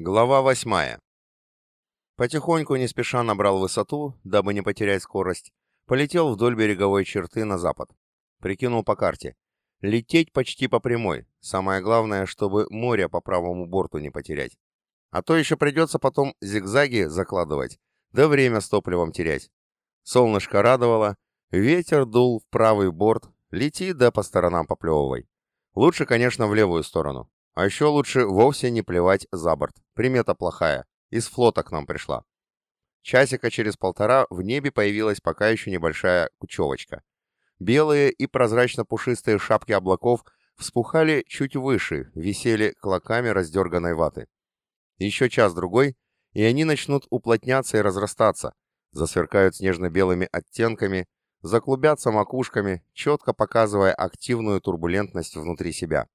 Глава восьмая. Потихоньку, не спеша набрал высоту, дабы не потерять скорость, полетел вдоль береговой черты на запад. Прикинул по карте. Лететь почти по прямой. Самое главное, чтобы море по правому борту не потерять. А то еще придется потом зигзаги закладывать, да время с топливом терять. Солнышко радовало, ветер дул в правый борт, лети да по сторонам поплевывай. Лучше, конечно, в левую сторону. А еще лучше вовсе не плевать за борт. Примета плохая. Из флота к нам пришла. Часика через полтора в небе появилась пока еще небольшая кучевочка. Белые и прозрачно-пушистые шапки облаков вспухали чуть выше, висели клоками раздерганной ваты. Еще час-другой, и они начнут уплотняться и разрастаться, засверкают снежно-белыми оттенками, заклубятся макушками, четко показывая активную турбулентность внутри себя.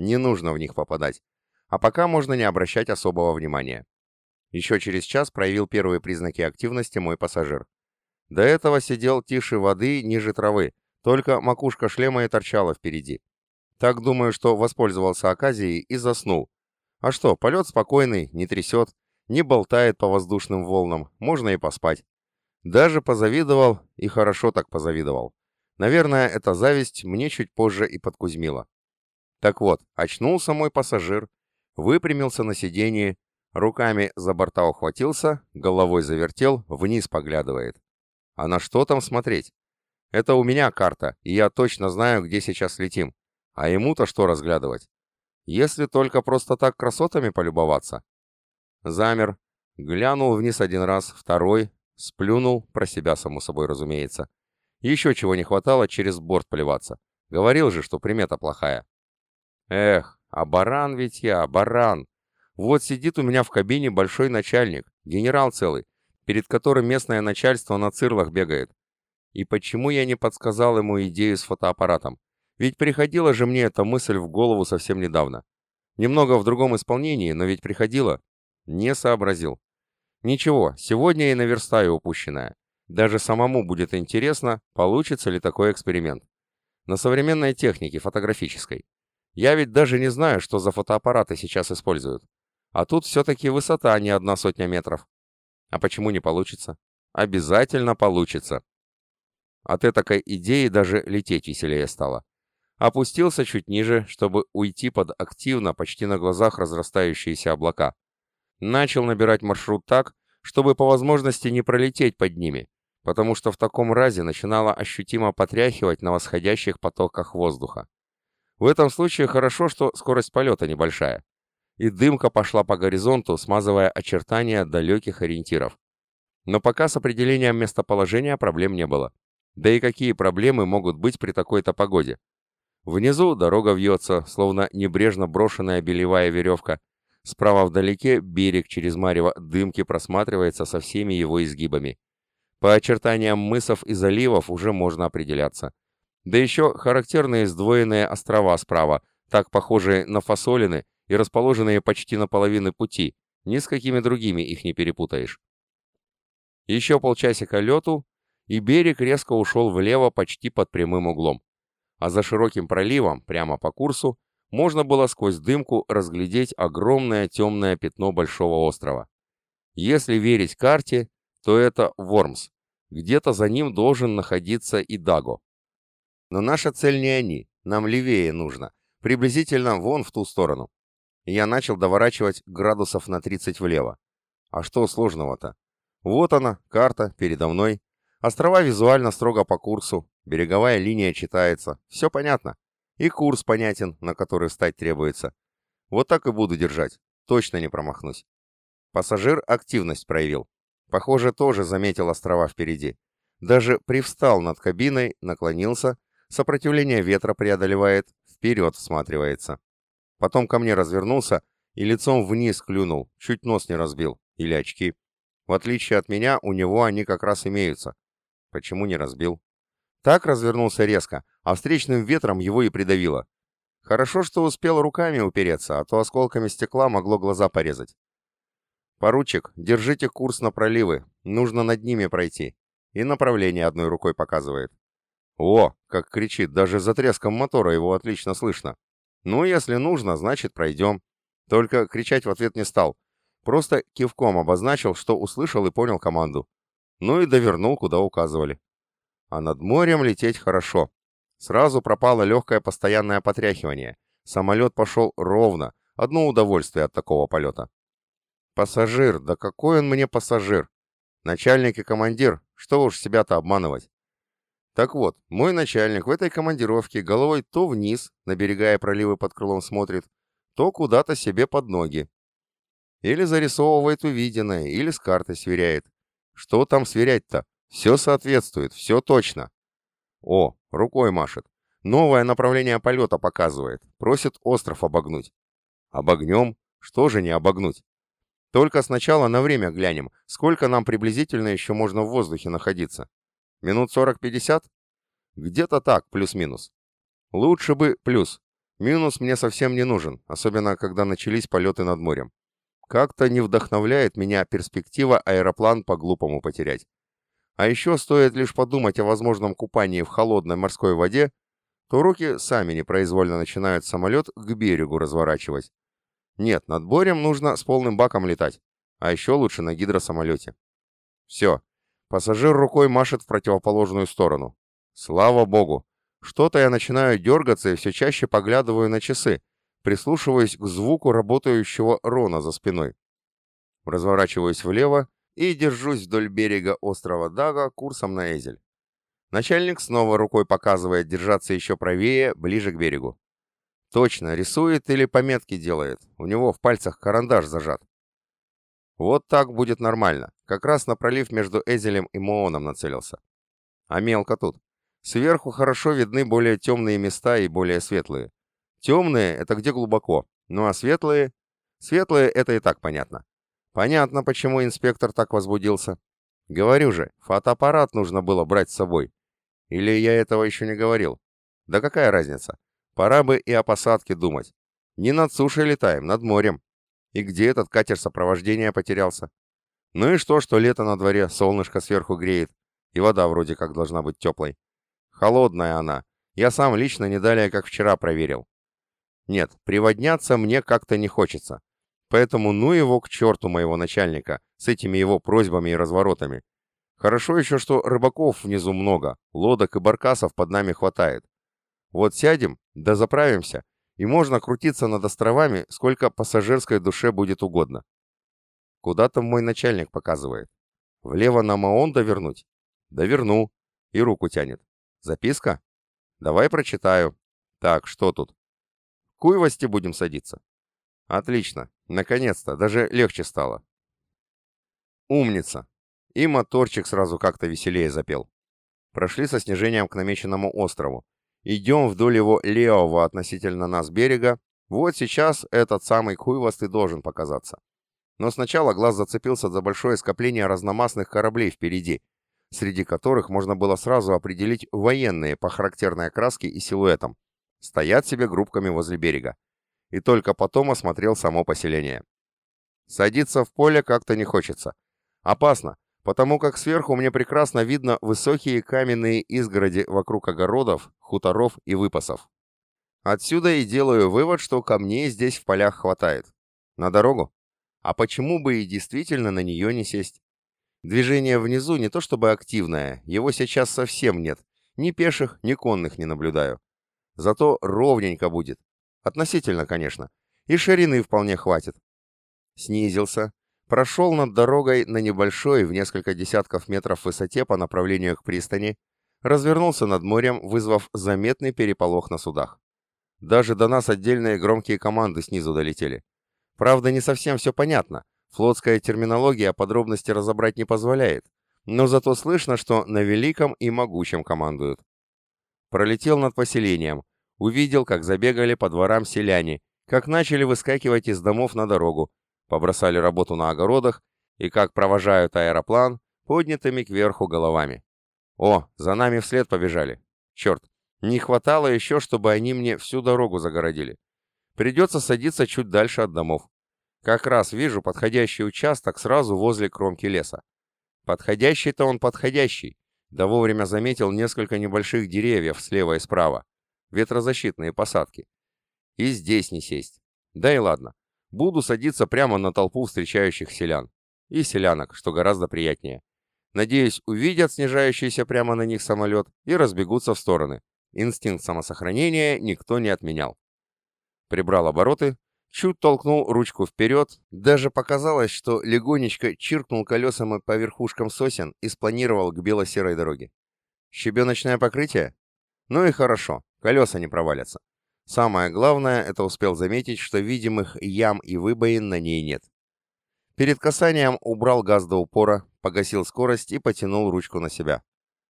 Не нужно в них попадать. А пока можно не обращать особого внимания. Еще через час проявил первые признаки активности мой пассажир. До этого сидел тише воды, ниже травы, только макушка шлема и торчала впереди. Так думаю, что воспользовался оказией и заснул. А что, полет спокойный, не трясет, не болтает по воздушным волнам, можно и поспать. Даже позавидовал, и хорошо так позавидовал. Наверное, эта зависть мне чуть позже и подкузмила. Так вот, очнулся мой пассажир, выпрямился на сиденье, руками за борта ухватился, головой завертел, вниз поглядывает. А на что там смотреть? Это у меня карта, и я точно знаю, где сейчас летим. А ему-то что разглядывать? Если только просто так красотами полюбоваться. Замер, глянул вниз один раз, второй, сплюнул, про себя, само собой, разумеется. Еще чего не хватало через борт плеваться. Говорил же, что примета плохая. Эх, а баран ведь я, баран. Вот сидит у меня в кабине большой начальник, генерал целый, перед которым местное начальство на цирлах бегает. И почему я не подсказал ему идею с фотоаппаратом? Ведь приходила же мне эта мысль в голову совсем недавно. Немного в другом исполнении, но ведь приходила. Не сообразил. Ничего, сегодня и наверстаю упущенное. Даже самому будет интересно, получится ли такой эксперимент. На современной технике фотографической. Я ведь даже не знаю, что за фотоаппараты сейчас используют. А тут все-таки высота не одна сотня метров. А почему не получится? Обязательно получится. От этой идеи даже лететь веселее стало. Опустился чуть ниже, чтобы уйти под активно, почти на глазах разрастающиеся облака. Начал набирать маршрут так, чтобы по возможности не пролететь под ними, потому что в таком разе начинало ощутимо потряхивать на восходящих потоках воздуха. В этом случае хорошо, что скорость полета небольшая. И дымка пошла по горизонту, смазывая очертания далеких ориентиров. Но пока с определением местоположения проблем не было. Да и какие проблемы могут быть при такой-то погоде? Внизу дорога вьется, словно небрежно брошенная белевая веревка. Справа вдалеке берег через марево дымки просматривается со всеми его изгибами. По очертаниям мысов и заливов уже можно определяться. Да еще характерные сдвоенные острова справа, так похожие на фасолины и расположенные почти наполовину пути, ни с какими другими их не перепутаешь. Еще полчасика лету, и берег резко ушел влево почти под прямым углом. А за широким проливом, прямо по курсу, можно было сквозь дымку разглядеть огромное темное пятно большого острова. Если верить карте, то это Вормс. Где-то за ним должен находиться и Даго. Но наша цель не они, нам левее нужно, приблизительно вон в ту сторону. Я начал доворачивать градусов на 30 влево. А что сложного-то? Вот она, карта, передо мной. Острова визуально строго по курсу, береговая линия читается, все понятно. И курс понятен, на который встать требуется. Вот так и буду держать, точно не промахнусь. Пассажир активность проявил. Похоже, тоже заметил острова впереди. Даже привстал над кабиной, наклонился Сопротивление ветра преодолевает, вперед всматривается. Потом ко мне развернулся и лицом вниз клюнул, чуть нос не разбил, или очки. В отличие от меня, у него они как раз имеются. Почему не разбил? Так развернулся резко, а встречным ветром его и придавило. Хорошо, что успел руками упереться, а то осколками стекла могло глаза порезать. «Поручик, держите курс на проливы, нужно над ними пройти». И направление одной рукой показывает. О, как кричит, даже за треском мотора его отлично слышно. Ну, если нужно, значит пройдем. Только кричать в ответ не стал. Просто кивком обозначил, что услышал и понял команду. Ну и довернул, куда указывали. А над морем лететь хорошо. Сразу пропало легкое постоянное потряхивание. Самолет пошел ровно. Одно удовольствие от такого полета. Пассажир, да какой он мне пассажир? Начальник и командир, что уж себя-то обманывать. Так вот, мой начальник в этой командировке головой то вниз, наберегая проливы под крылом смотрит, то куда-то себе под ноги. Или зарисовывает увиденное, или с картой сверяет. Что там сверять-то? Все соответствует, все точно. О, рукой машет. Новое направление полета показывает. Просит остров обогнуть. Обогнем? Что же не обогнуть? Только сначала на время глянем, сколько нам приблизительно еще можно в воздухе находиться. Минут 40-50? Где-то так, плюс-минус. Лучше бы плюс. Минус мне совсем не нужен, особенно когда начались полеты над морем. Как-то не вдохновляет меня перспектива аэроплан по-глупому потерять. А еще стоит лишь подумать о возможном купании в холодной морской воде, то руки сами непроизвольно начинают самолет к берегу разворачивать. Нет, над морем нужно с полным баком летать, а еще лучше на гидросамолете. Все, пассажир рукой машет в противоположную сторону. Слава богу, что-то я начинаю дергаться и все чаще поглядываю на часы, прислушиваясь к звуку работающего Рона за спиной. Разворачиваюсь влево и держусь вдоль берега острова Дага курсом на Эзель. Начальник снова рукой показывает держаться еще правее, ближе к берегу. Точно, рисует или пометки делает. У него в пальцах карандаш зажат. Вот так будет нормально. Как раз на пролив между Эзелем и Мооном нацелился. А мелко тут. Сверху хорошо видны более темные места и более светлые. Темные — это где глубоко, ну а светлые... Светлые — это и так понятно. Понятно, почему инспектор так возбудился. Говорю же, фотоаппарат нужно было брать с собой. Или я этого еще не говорил? Да какая разница? Пора бы и о посадке думать. Не над сушей летаем, над морем. И где этот катер сопровождения потерялся? Ну и что, что лето на дворе, солнышко сверху греет, и вода вроде как должна быть теплой. Холодная она. Я сам лично не далее, как вчера проверил. Нет, приводняться мне как-то не хочется. Поэтому ну его к черту моего начальника, с этими его просьбами и разворотами. Хорошо еще, что рыбаков внизу много, лодок и баркасов под нами хватает. Вот сядем, да заправимся, и можно крутиться над островами, сколько пассажирской душе будет угодно. Куда там мой начальник показывает? Влево на Маон довернуть? Доверну. И руку тянет. Записка? Давай прочитаю. Так, что тут? Куйвости будем садиться. Отлично. Наконец-то. Даже легче стало. Умница. И моторчик сразу как-то веселее запел. Прошли со снижением к намеченному острову. Идем вдоль его левого относительно нас берега. Вот сейчас этот самый Куйвост и должен показаться. Но сначала глаз зацепился за большое скопление разномастных кораблей впереди, среди которых можно было сразу определить военные по характерной окраске и силуэтам. Стоят себе группками возле берега. И только потом осмотрел само поселение. Садиться в поле как-то не хочется. Опасно, потому как сверху мне прекрасно видно высокие каменные изгороди вокруг огородов, хуторов и выпасов. Отсюда и делаю вывод, что камней здесь в полях хватает. На дорогу? А почему бы и действительно на нее не сесть? Движение внизу не то чтобы активное, его сейчас совсем нет. Ни пеших, ни конных не наблюдаю. Зато ровненько будет. Относительно, конечно. И ширины вполне хватит. Снизился. Прошел над дорогой на небольшой, в несколько десятков метров высоте по направлению к пристани. Развернулся над морем, вызвав заметный переполох на судах. Даже до нас отдельные громкие команды снизу долетели. Правда, не совсем все понятно. Флотская терминология подробности разобрать не позволяет, но зато слышно, что на великом и могучем командуют. Пролетел над поселением, увидел, как забегали по дворам селяне, как начали выскакивать из домов на дорогу, побросали работу на огородах и как провожают аэроплан поднятыми кверху головами. О, за нами вслед побежали. Черт, не хватало еще, чтобы они мне всю дорогу загородили. Придется садиться чуть дальше от домов. Как раз вижу подходящий участок сразу возле кромки леса. Подходящий-то он подходящий. Да вовремя заметил несколько небольших деревьев слева и справа. Ветрозащитные посадки. И здесь не сесть. Да и ладно. буду садиться прямо на толпу встречающих селян. И селянок, что гораздо приятнее. Надеюсь, увидят снижающийся прямо на них самолет и разбегутся в стороны. Инстинкт самосохранения никто не отменял. Прибрал обороты, чуть толкнул ручку вперед, даже показалось, что легонечко чиркнул колесами по верхушкам сосен и спланировал к бело-серой дороге. Щебеночное покрытие? Ну и хорошо, колеса не провалятся. Самое главное, это успел заметить, что видимых ям и выбоин на ней нет. Перед касанием убрал газ до упора, погасил скорость и потянул ручку на себя.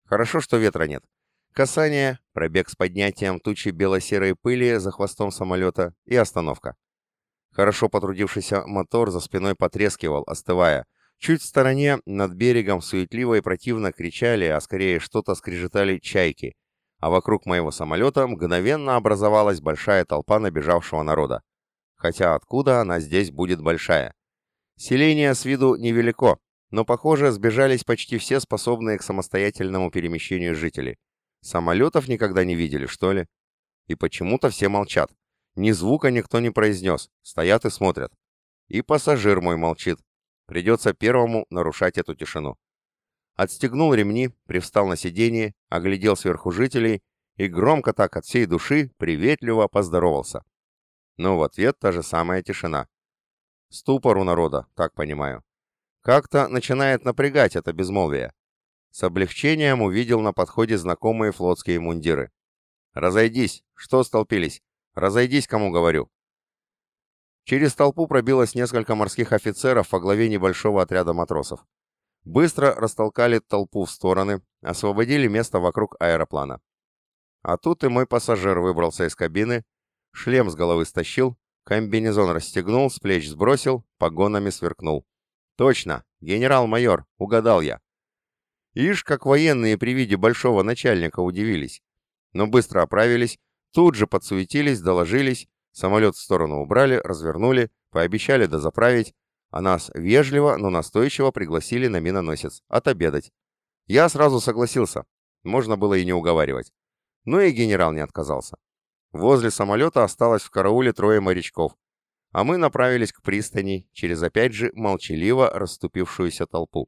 Хорошо, что ветра нет. Касание, пробег с поднятием тучи бело-серой пыли за хвостом самолета и остановка. Хорошо потрудившийся мотор за спиной потрескивал, остывая. Чуть в стороне, над берегом, суетливо и противно кричали, а скорее что-то скрежетали чайки, а вокруг моего самолета мгновенно образовалась большая толпа набежавшего народа. Хотя откуда она здесь будет большая? Селение с виду невелико, но, похоже, сбежались почти все способные к самостоятельному перемещению жители. Самолетов никогда не видели, что ли? И почему-то все молчат. Ни звука никто не произнес, стоят и смотрят. И пассажир мой молчит. Придется первому нарушать эту тишину. Отстегнул ремни, привстал на сиденье, оглядел сверху жителей и громко так от всей души приветливо поздоровался. Но в ответ та же самая тишина. Ступор у народа, так понимаю. Как-то начинает напрягать это безмолвие. С облегчением увидел на подходе знакомые флотские мундиры. «Разойдись! Что столпились? Разойдись, кому говорю!» Через толпу пробилось несколько морских офицеров во главе небольшого отряда матросов. Быстро растолкали толпу в стороны, освободили место вокруг аэроплана. А тут и мой пассажир выбрался из кабины, шлем с головы стащил, комбинезон расстегнул, с плеч сбросил, погонами сверкнул. Точно, генерал-майор, угадал я. Ишь, как военные при виде большого начальника удивились. Но быстро оправились, тут же подсуетились, доложились, самолет в сторону убрали, развернули, пообещали дозаправить, а нас вежливо, но настойчиво пригласили на миноносец отобедать. Я сразу согласился, можно было и не уговаривать. Но и генерал не отказался. Возле самолета осталось в карауле трое морячков, а мы направились к пристани через опять же молчаливо расступившуюся толпу.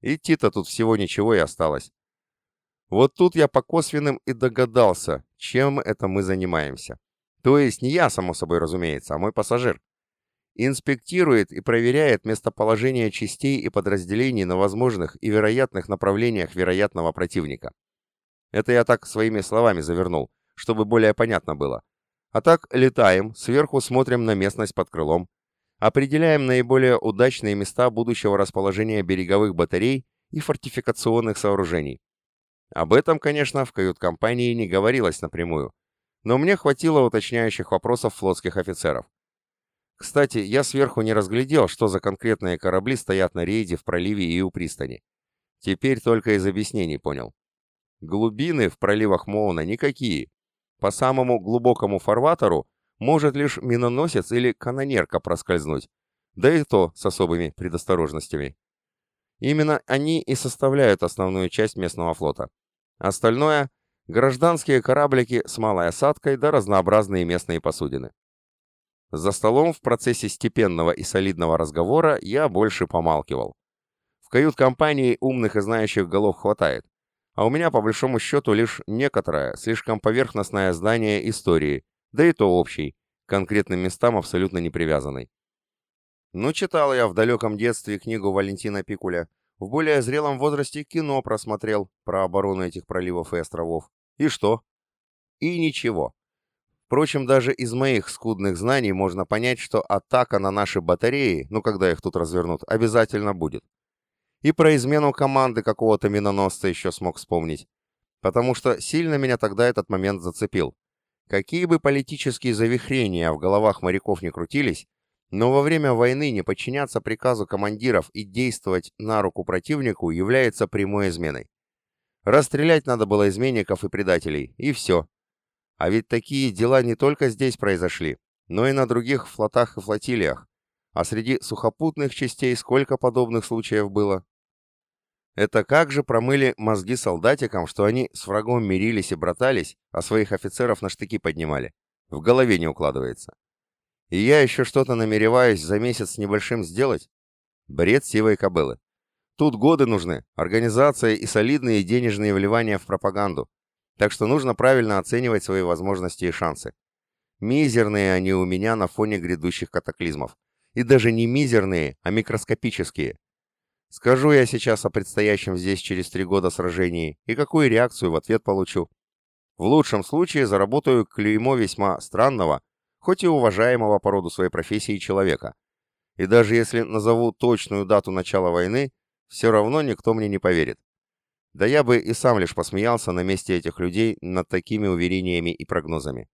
Идти-то тут всего ничего и осталось. Вот тут я по косвенным и догадался, чем это мы занимаемся. То есть не я, само собой разумеется, а мой пассажир инспектирует и проверяет местоположение частей и подразделений на возможных и вероятных направлениях вероятного противника. Это я так своими словами завернул, чтобы более понятно было. А так летаем, сверху смотрим на местность под крылом, определяем наиболее удачные места будущего расположения береговых батарей и фортификационных сооружений. Об этом, конечно, в кают-компании не говорилось напрямую, но мне хватило уточняющих вопросов флотских офицеров. Кстати, я сверху не разглядел, что за конкретные корабли стоят на рейде в проливе и у пристани. Теперь только из объяснений понял. Глубины в проливах Моуна никакие. По самому глубокому фарватеру может лишь миноносец или канонерка проскользнуть, да и то с особыми предосторожностями. Именно они и составляют основную часть местного флота. Остальное – гражданские кораблики с малой осадкой да разнообразные местные посудины. За столом в процессе степенного и солидного разговора я больше помалкивал. В кают-компании умных и знающих голов хватает, а у меня по большому счету лишь некоторое, слишком поверхностное знание истории, да и то общий, к конкретным местам абсолютно не привязанный. Ну, читал я в далеком детстве книгу Валентина Пикуля, в более зрелом возрасте кино просмотрел про оборону этих проливов и островов. И что? И ничего. Впрочем, даже из моих скудных знаний можно понять, что атака на наши батареи, ну когда их тут развернут, обязательно будет. И про измену команды какого-то миноносца еще смог вспомнить. Потому что сильно меня тогда этот момент зацепил. Какие бы политические завихрения в головах моряков не крутились, но во время войны не подчиняться приказу командиров и действовать на руку противнику является прямой изменой. Расстрелять надо было изменников и предателей, и все. А ведь такие дела не только здесь произошли, но и на других флотах и флотилиях. А среди сухопутных частей сколько подобных случаев было? Это как же промыли мозги солдатикам, что они с врагом мирились и братались, а своих офицеров на штыки поднимали? В голове не укладывается. И я еще что-то намереваюсь за месяц с небольшим сделать? Бред сивой кобылы. Тут годы нужны, организация и солидные денежные вливания в пропаганду. Так что нужно правильно оценивать свои возможности и шансы. Мизерные они у меня на фоне грядущих катаклизмов. И даже не мизерные, а микроскопические. Скажу я сейчас о предстоящем здесь через три года сражении и какую реакцию в ответ получу. В лучшем случае заработаю клеймо весьма странного, хоть и уважаемого по роду своей профессии человека. И даже если назову точную дату начала войны, все равно никто мне не поверит. Да я бы и сам лишь посмеялся на месте этих людей над такими уверениями и прогнозами.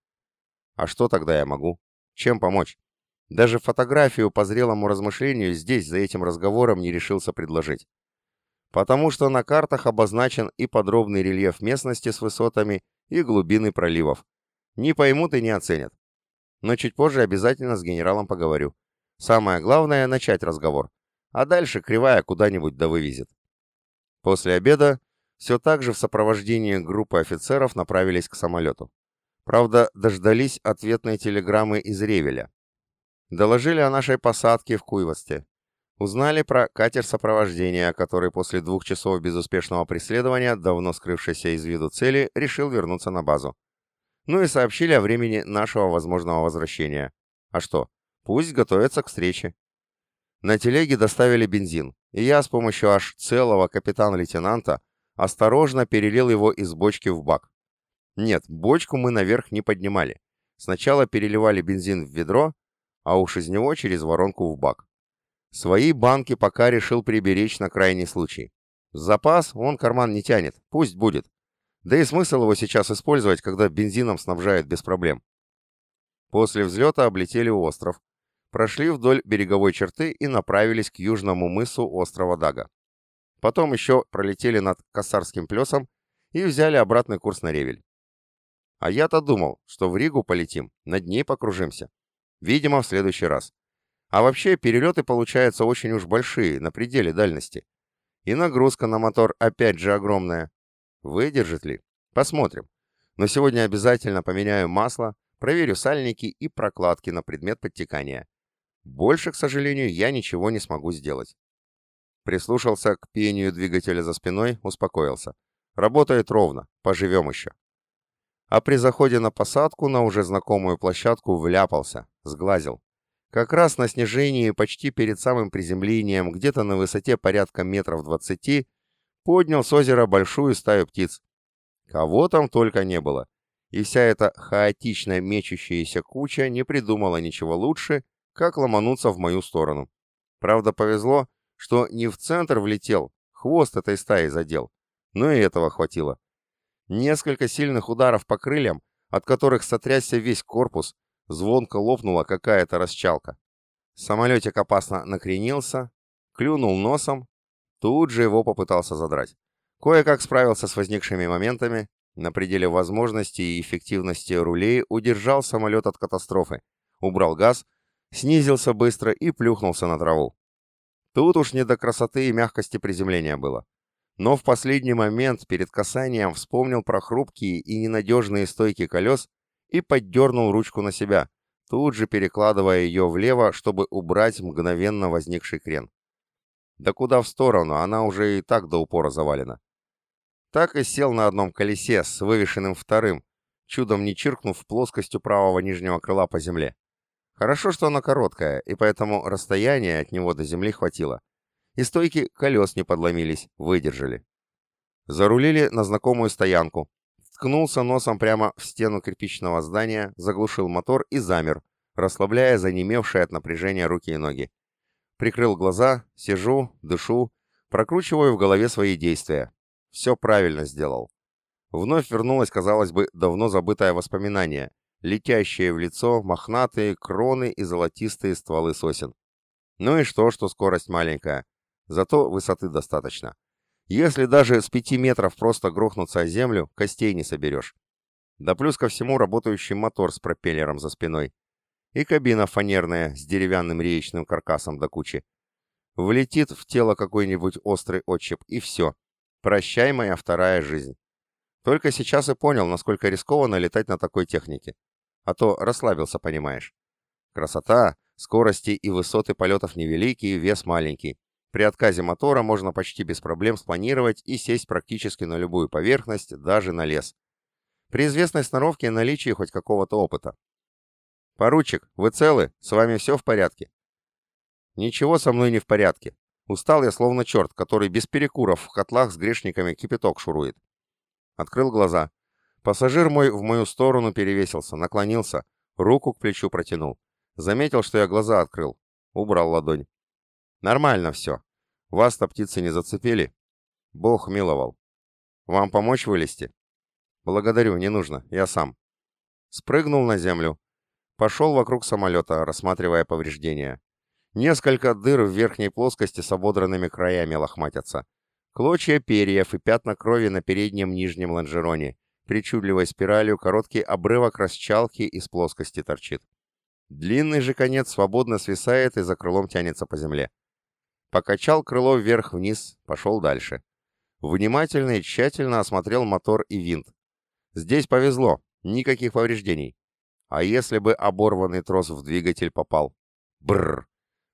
А что тогда я могу? Чем помочь? Даже фотографию по зрелому размышлению здесь, за этим разговором, не решился предложить. Потому что на картах обозначен и подробный рельеф местности с высотами, и глубины проливов. Не поймут и не оценят. Но чуть позже обязательно с генералом поговорю. Самое главное — начать разговор. А дальше кривая куда-нибудь да вывезет. После обеда все так же в сопровождении группы офицеров направились к самолету. Правда, дождались ответной телеграммы из Ревеля. Доложили о нашей посадке в Куйвосте. Узнали про катер сопровождения, который после двух часов безуспешного преследования, давно скрывшийся из виду цели, решил вернуться на базу. Ну и сообщили о времени нашего возможного возвращения. А что? Пусть готовятся к встрече. На телеге доставили бензин, и я с помощью аж целого капитана-лейтенанта осторожно перелил его из бочки в бак. Нет, бочку мы наверх не поднимали. Сначала переливали бензин в ведро, а уж из него через воронку в бак. Свои банки пока решил приберечь на крайний случай. Запас он карман не тянет, пусть будет. Да и смысл его сейчас использовать, когда бензином снабжают без проблем. После взлета облетели остров, прошли вдоль береговой черты и направились к южному мысу острова Дага. Потом еще пролетели над Кассарским плесом и взяли обратный курс на Ревель. А я-то думал, что в Ригу полетим, над ней покружимся. Видимо, в следующий раз. А вообще, перелеты получаются очень уж большие, на пределе дальности. И нагрузка на мотор опять же огромная. Выдержит ли? Посмотрим. Но сегодня обязательно поменяю масло, проверю сальники и прокладки на предмет подтекания. Больше, к сожалению, я ничего не смогу сделать. Прислушался к пению двигателя за спиной, успокоился. Работает ровно, поживем еще а при заходе на посадку на уже знакомую площадку вляпался, сглазил. Как раз на снижении, почти перед самым приземлением, где-то на высоте порядка метров двадцати, поднял с озера большую стаю птиц. Кого там только не было. И вся эта хаотично мечущаяся куча не придумала ничего лучше, как ломануться в мою сторону. Правда, повезло, что не в центр влетел, хвост этой стаи задел. Но и этого хватило. Несколько сильных ударов по крыльям, от которых сотрясся весь корпус, звонко лопнула какая-то расчалка. Самолетик опасно накренился, клюнул носом, тут же его попытался задрать. Кое-как справился с возникшими моментами, на пределе возможностей и эффективности рулей удержал самолет от катастрофы, убрал газ, снизился быстро и плюхнулся на траву. Тут уж не до красоты и мягкости приземления было но в последний момент перед касанием вспомнил про хрупкие и ненадежные стойки колес и поддернул ручку на себя, тут же перекладывая ее влево, чтобы убрать мгновенно возникший крен. Да куда в сторону, она уже и так до упора завалена. Так и сел на одном колесе с вывешенным вторым, чудом не чиркнув плоскостью правого нижнего крыла по земле. Хорошо, что она короткая, и поэтому расстояние от него до земли хватило и стойки колес не подломились, выдержали. Зарулили на знакомую стоянку, ткнулся носом прямо в стену кирпичного здания, заглушил мотор и замер, расслабляя занемевшие от напряжения руки и ноги. Прикрыл глаза, сижу, дышу, прокручиваю в голове свои действия. Все правильно сделал. Вновь вернулось, казалось бы, давно забытое воспоминание, летящие в лицо мохнатые кроны и золотистые стволы сосен. Ну и что, что скорость маленькая? Зато высоты достаточно. Если даже с пяти метров просто грохнуться о землю, костей не соберешь. Да плюс ко всему работающий мотор с пропеллером за спиной. И кабина фанерная с деревянным реечным каркасом до кучи. Влетит в тело какой-нибудь острый отщеп, и все. Прощай, моя вторая жизнь. Только сейчас и понял, насколько рискованно летать на такой технике. А то расслабился, понимаешь. Красота, скорости и высоты полетов невеликие, вес маленький. При отказе мотора можно почти без проблем спланировать и сесть практически на любую поверхность, даже на лес. При известной сноровке и наличии хоть какого-то опыта. «Поручик, вы целы? С вами все в порядке?» «Ничего со мной не в порядке. Устал я словно черт, который без перекуров в котлах с грешниками кипяток шурует. Открыл глаза. Пассажир мой в мою сторону перевесился, наклонился, руку к плечу протянул. Заметил, что я глаза открыл. Убрал ладонь. Нормально все. Вас-то птицы не зацепили? Бог миловал. Вам помочь вылезти? Благодарю, не нужно, я сам. Спрыгнул на землю. Пошел вокруг самолета, рассматривая повреждения. Несколько дыр в верхней плоскости с ободранными краями лохматятся. Клочья перьев и пятна крови на переднем нижнем лонжероне. Причудливой спиралью короткий обрывок расчалки из плоскости торчит. Длинный же конец свободно свисает и за крылом тянется по земле. Покачал крыло вверх-вниз, пошел дальше. Внимательно и тщательно осмотрел мотор и винт. Здесь повезло, никаких повреждений. А если бы оборванный трос в двигатель попал? Бррр.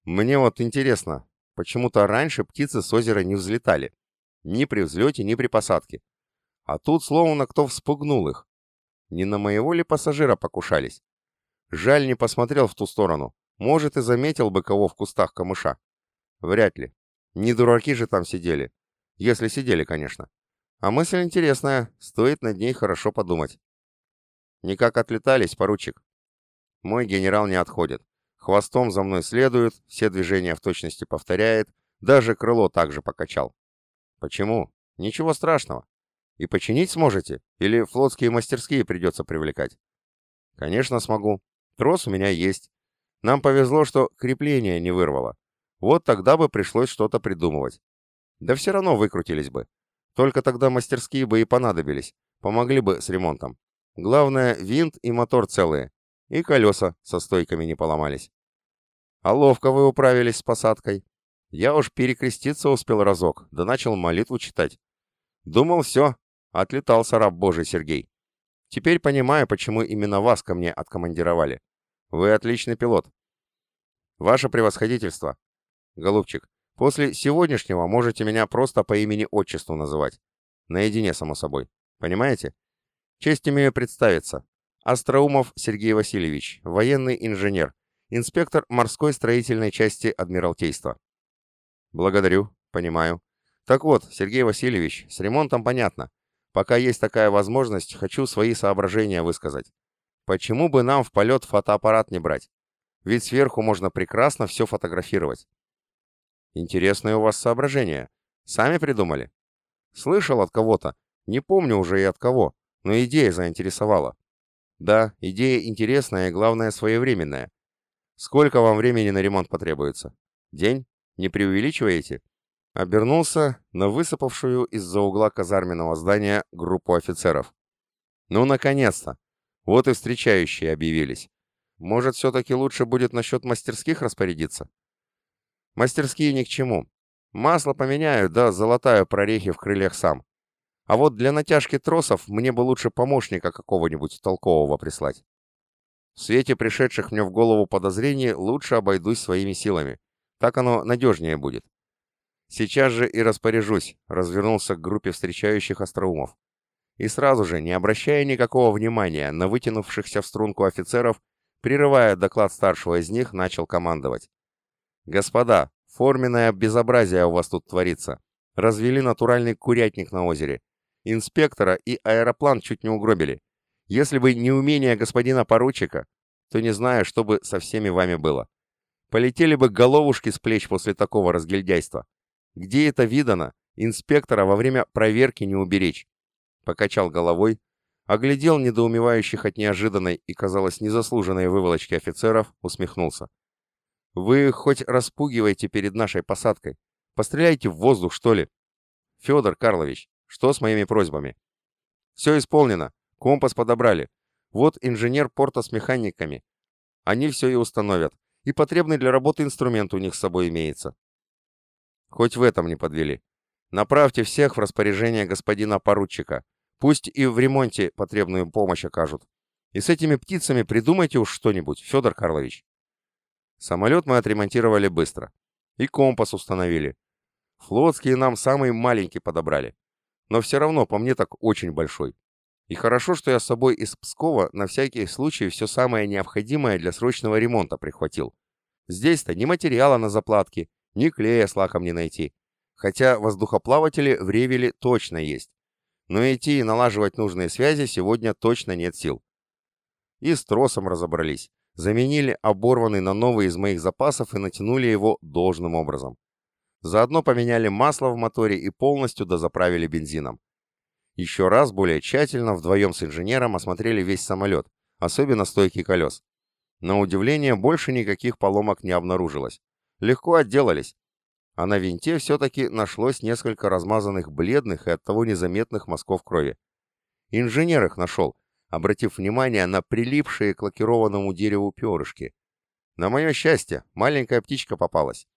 Мне вот интересно, почему-то раньше птицы с озера не взлетали. Ни при взлете, ни при посадке. А тут словно кто вспугнул их. Не на моего ли пассажира покушались? Жаль, не посмотрел в ту сторону. Может, и заметил бы кого в кустах камыша. Вряд ли. Не дураки же там сидели. Если сидели, конечно. А мысль интересная, стоит над ней хорошо подумать. Никак отлетались, поручик. Мой генерал не отходит. Хвостом за мной следует, все движения в точности повторяет, даже крыло также покачал. Почему? Ничего страшного. И починить сможете? Или флотские мастерские придется привлекать? Конечно, смогу. Трос у меня есть. Нам повезло, что крепление не вырвало. Вот тогда бы пришлось что-то придумывать. Да все равно выкрутились бы. Только тогда мастерские бы и понадобились. Помогли бы с ремонтом. Главное, винт и мотор целые. И колеса со стойками не поломались. А ловко вы управились с посадкой. Я уж перекреститься успел разок, да начал молитву читать. Думал, все, отлетался раб Божий Сергей. Теперь понимаю, почему именно вас ко мне откомандировали. Вы отличный пилот. Ваше превосходительство. Голубчик, после сегодняшнего можете меня просто по имени-отчеству называть. Наедине, само собой. Понимаете? Честь имею представиться. Остроумов Сергей Васильевич, военный инженер, инспектор морской строительной части Адмиралтейства. Благодарю, понимаю. Так вот, Сергей Васильевич, с ремонтом понятно. Пока есть такая возможность, хочу свои соображения высказать. Почему бы нам в полет фотоаппарат не брать? Ведь сверху можно прекрасно все фотографировать. Интересные у вас соображения. Сами придумали? Слышал от кого-то. Не помню уже и от кого, но идея заинтересовала. Да, идея интересная и, главное, своевременная. Сколько вам времени на ремонт потребуется? День? Не преувеличиваете? Обернулся на высыпавшую из-за угла казарменного здания группу офицеров. Ну, наконец-то! Вот и встречающие объявились. Может, все-таки лучше будет насчет мастерских распорядиться? Мастерские ни к чему. Масло поменяю, да золотаю прорехи в крыльях сам. А вот для натяжки тросов мне бы лучше помощника какого-нибудь толкового прислать. В свете пришедших мне в голову подозрений лучше обойдусь своими силами. Так оно надежнее будет. Сейчас же и распоряжусь, развернулся к группе встречающих остроумов. И сразу же, не обращая никакого внимания на вытянувшихся в струнку офицеров, прерывая доклад старшего из них, начал командовать. «Господа, форменное безобразие у вас тут творится. Развели натуральный курятник на озере. Инспектора и аэроплан чуть не угробили. Если бы не умение господина поручика, то не знаю, что бы со всеми вами было. Полетели бы головушки с плеч после такого разгильдяйства. Где это видано? Инспектора во время проверки не уберечь. Покачал головой, оглядел недоумевающих от неожиданной и, казалось, незаслуженной выволочки офицеров, усмехнулся. «Вы хоть распугиваете перед нашей посадкой. Постреляйте в воздух, что ли?» «Федор Карлович, что с моими просьбами?» «Все исполнено. Компас подобрали. Вот инженер порта с механиками. Они все и установят. И потребный для работы инструмент у них с собой имеется. Хоть в этом не подвели. Направьте всех в распоряжение господина поручика. Пусть и в ремонте потребную помощь окажут. И с этими птицами придумайте уж что-нибудь, Федор Карлович. Самолет мы отремонтировали быстро. И компас установили. Флотские нам самый маленький подобрали. Но все равно по мне так очень большой. И хорошо, что я с собой из Пскова на всякий случай все самое необходимое для срочного ремонта прихватил. Здесь-то ни материала на заплатки, ни клея с лаком не найти. Хотя воздухоплаватели в Ревеле точно есть. Но идти и налаживать нужные связи сегодня точно нет сил. И с тросом разобрались. Заменили оборванный на новый из моих запасов и натянули его должным образом. Заодно поменяли масло в моторе и полностью дозаправили бензином. Еще раз более тщательно вдвоем с инженером осмотрели весь самолет, особенно стойки колес. На удивление, больше никаких поломок не обнаружилось. Легко отделались. А на винте все-таки нашлось несколько размазанных бледных и оттого незаметных мазков крови. Инженер их нашел, обратив внимание на прилипшие к лакированному дереву перышки. На мое счастье, маленькая птичка попалась.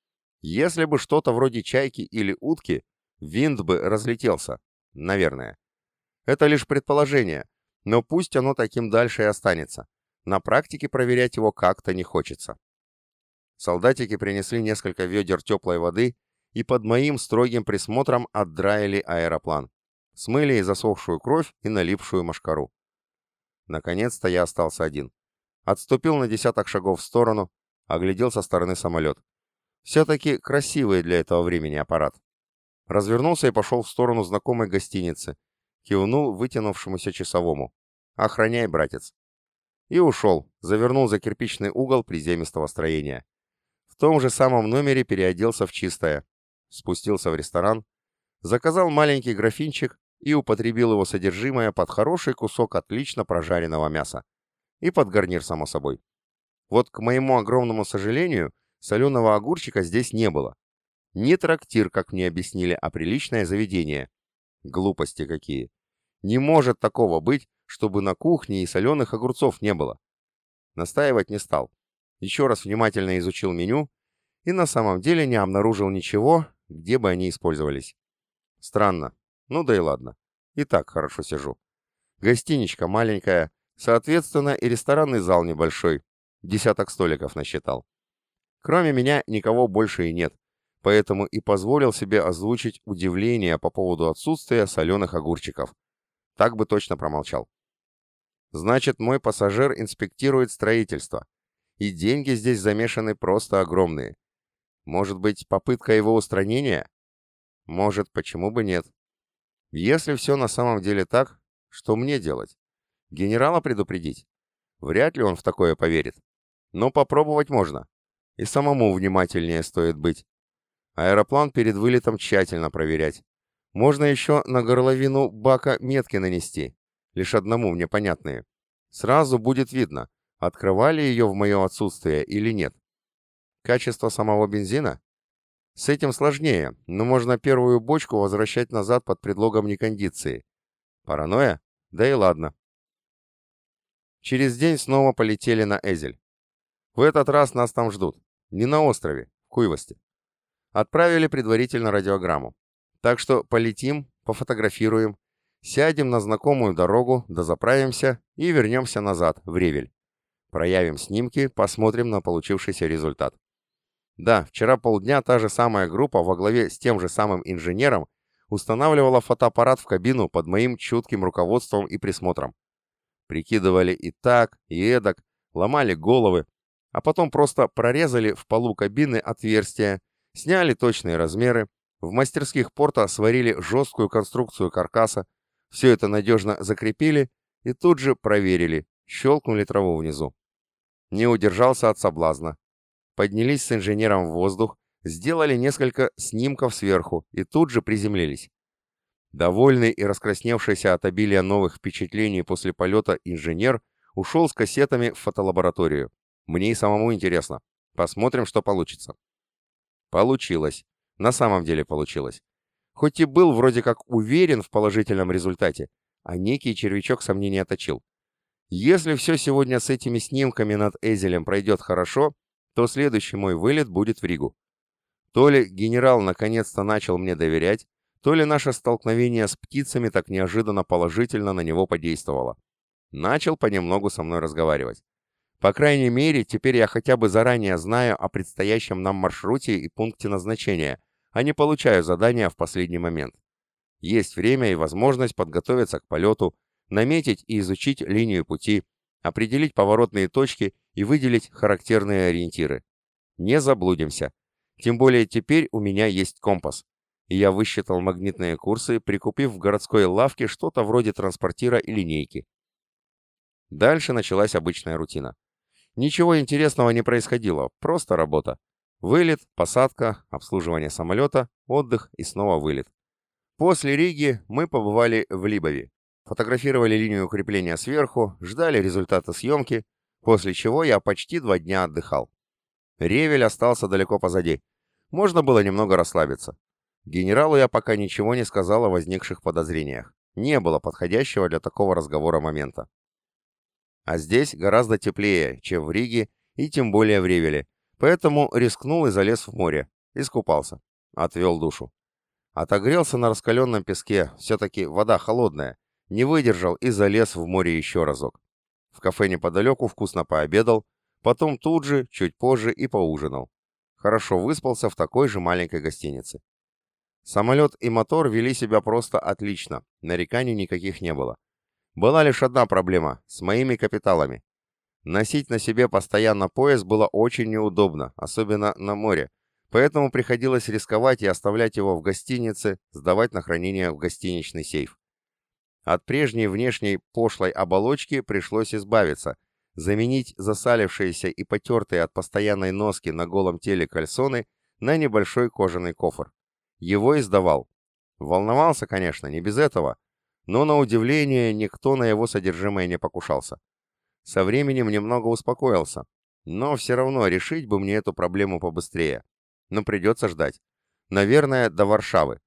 Если бы что-то вроде чайки или утки, винт бы разлетелся. Наверное. Это лишь предположение, но пусть оно таким дальше и останется. На практике проверять его как-то не хочется. Солдатики принесли несколько ведер теплой воды и под моим строгим присмотром отдраили аэроплан. Смыли и засохшую кровь, и налипшую машкару. Наконец-то я остался один. Отступил на десяток шагов в сторону, оглядел со стороны самолет. Все-таки красивый для этого времени аппарат. Развернулся и пошел в сторону знакомой гостиницы, Кивнул вытянувшемуся часовому. «Охраняй, братец!» И ушел, завернул за кирпичный угол приземистого строения. В том же самом номере переоделся в чистое. Спустился в ресторан, заказал маленький графинчик и употребил его содержимое под хороший кусок отлично прожаренного мяса. И под гарнир, само собой. Вот, к моему огромному сожалению, соленого огурчика здесь не было. Не трактир, как мне объяснили, а приличное заведение. Глупости какие. Не может такого быть, чтобы на кухне и соленых огурцов не было. Настаивать не стал. Еще раз внимательно изучил меню и на самом деле не обнаружил ничего, где бы они использовались. Странно. Ну да и ладно. И так хорошо сижу. Гостиничка маленькая, соответственно и ресторанный зал небольшой. Десяток столиков насчитал. Кроме меня никого больше и нет поэтому и позволил себе озвучить удивление по поводу отсутствия соленых огурчиков. Так бы точно промолчал. Значит, мой пассажир инспектирует строительство. И деньги здесь замешаны просто огромные. Может быть, попытка его устранения? Может, почему бы нет? Если все на самом деле так, что мне делать? Генерала предупредить? Вряд ли он в такое поверит. Но попробовать можно. И самому внимательнее стоит быть. Аэроплан перед вылетом тщательно проверять. Можно еще на горловину бака метки нанести. Лишь одному мне понятные. Сразу будет видно, открывали ее в мое отсутствие или нет. Качество самого бензина? С этим сложнее, но можно первую бочку возвращать назад под предлогом некондиции. Паранойя? Да и ладно. Через день снова полетели на Эзель. В этот раз нас там ждут. Не на острове, в Куйвости. Отправили предварительно радиограмму. Так что полетим, пофотографируем, сядем на знакомую дорогу, дозаправимся и вернемся назад, в Ревель. Проявим снимки, посмотрим на получившийся результат. Да, вчера полдня та же самая группа во главе с тем же самым инженером устанавливала фотоаппарат в кабину под моим чутким руководством и присмотром. Прикидывали и так, и эдак, ломали головы, а потом просто прорезали в полу кабины отверстия Сняли точные размеры, в мастерских порта сварили жесткую конструкцию каркаса, все это надежно закрепили и тут же проверили, щелкнули траву внизу. Не удержался от соблазна. Поднялись с инженером в воздух, сделали несколько снимков сверху и тут же приземлились. Довольный и раскрасневшийся от обилия новых впечатлений после полета инженер ушел с кассетами в фотолабораторию. Мне и самому интересно. Посмотрим, что получится. Получилось. На самом деле получилось. Хоть и был вроде как уверен в положительном результате, а некий червячок сомнения точил. Если все сегодня с этими снимками над Эзелем пройдет хорошо, то следующий мой вылет будет в Ригу. То ли генерал наконец-то начал мне доверять, то ли наше столкновение с птицами так неожиданно положительно на него подействовало. Начал понемногу со мной разговаривать. По крайней мере, теперь я хотя бы заранее знаю о предстоящем нам маршруте и пункте назначения, а не получаю задания в последний момент. Есть время и возможность подготовиться к полету, наметить и изучить линию пути, определить поворотные точки и выделить характерные ориентиры. Не заблудимся. Тем более теперь у меня есть компас. И я высчитал магнитные курсы, прикупив в городской лавке что-то вроде транспортира и линейки. Дальше началась обычная рутина. Ничего интересного не происходило, просто работа. Вылет, посадка, обслуживание самолета, отдых и снова вылет. После Риги мы побывали в Либове. Фотографировали линию укрепления сверху, ждали результата съемки, после чего я почти два дня отдыхал. Ревель остался далеко позади. Можно было немного расслабиться. Генералу я пока ничего не сказал о возникших подозрениях. Не было подходящего для такого разговора момента. А здесь гораздо теплее, чем в Риге и тем более в Ревеле, поэтому рискнул и залез в море. Искупался. Отвел душу. Отогрелся на раскаленном песке, все-таки вода холодная. Не выдержал и залез в море еще разок. В кафе неподалеку вкусно пообедал, потом тут же, чуть позже и поужинал. Хорошо выспался в такой же маленькой гостинице. Самолет и мотор вели себя просто отлично, нареканий никаких не было. Была лишь одна проблема – с моими капиталами. Носить на себе постоянно пояс было очень неудобно, особенно на море, Поэтому приходилось рисковать и оставлять его в гостинице, сдавать на хранение в гостиничный сейф. От прежней внешней пошлой оболочки пришлось избавиться, заменить засалившиеся и потертые от постоянной носки на голом теле кальсоны на небольшой кожаный кофр. Его издавал. Волновался, конечно, не без этого, но на удивление никто на его содержимое не покушался. Со временем немного успокоился, но все равно решить бы мне эту проблему побыстрее но придется ждать. Наверное, до Варшавы.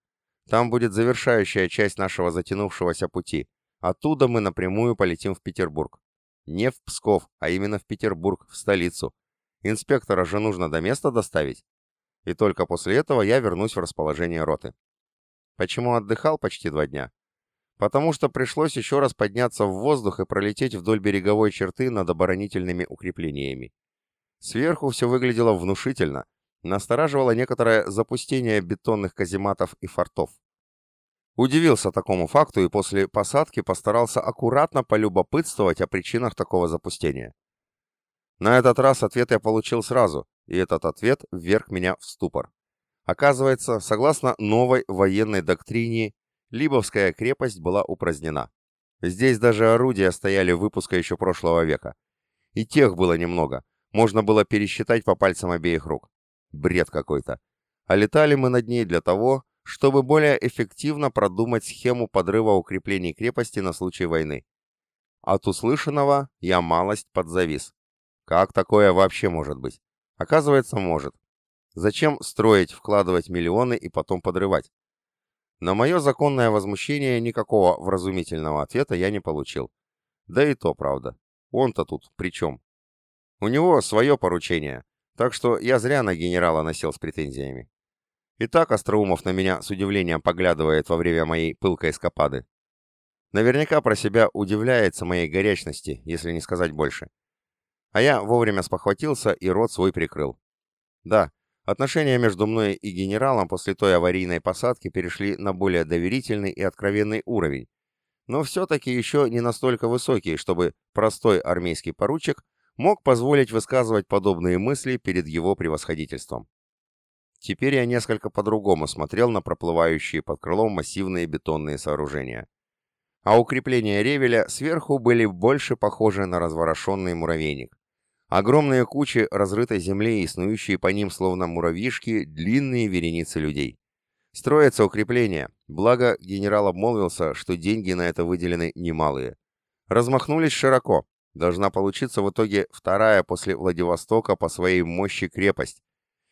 Там будет завершающая часть нашего затянувшегося пути. Оттуда мы напрямую полетим в Петербург. Не в Псков, а именно в Петербург, в столицу. Инспектора же нужно до места доставить. И только после этого я вернусь в расположение роты. Почему отдыхал почти два дня? Потому что пришлось еще раз подняться в воздух и пролететь вдоль береговой черты над оборонительными укреплениями. Сверху все выглядело внушительно, настораживало некоторое запустение бетонных казематов и фортов. Удивился такому факту и после посадки постарался аккуратно полюбопытствовать о причинах такого запустения. На этот раз ответ я получил сразу, и этот ответ вверг меня в ступор. Оказывается, согласно новой военной доктрине, Либовская крепость была упразднена. Здесь даже орудия стояли выпуска еще прошлого века. И тех было немного, можно было пересчитать по пальцам обеих рук. Бред какой-то. А летали мы над ней для того, чтобы более эффективно продумать схему подрыва укреплений крепости на случай войны. От услышанного я малость подзавис. Как такое вообще может быть? Оказывается, может. Зачем строить, вкладывать миллионы и потом подрывать? На мое законное возмущение никакого вразумительного ответа я не получил. Да и то правда. Он-то тут при чем? У него свое поручение, так что я зря на генерала носил с претензиями. И так Остроумов на меня с удивлением поглядывает во время моей пылкой эскапады. Наверняка про себя удивляется моей горячности, если не сказать больше. А я вовремя спохватился и рот свой прикрыл. Да, отношения между мной и генералом после той аварийной посадки перешли на более доверительный и откровенный уровень, но все-таки еще не настолько высокий, чтобы простой армейский поручик мог позволить высказывать подобные мысли перед его превосходительством. Теперь я несколько по-другому смотрел на проплывающие под крылом массивные бетонные сооружения. А укрепления Ревеля сверху были больше похожи на разворошенный муравейник. Огромные кучи разрытой земли и снующие по ним словно муравьишки длинные вереницы людей. Строятся укрепления, благо генерал обмолвился, что деньги на это выделены немалые. Размахнулись широко, Должна получиться в итоге вторая после Владивостока по своей мощи крепость.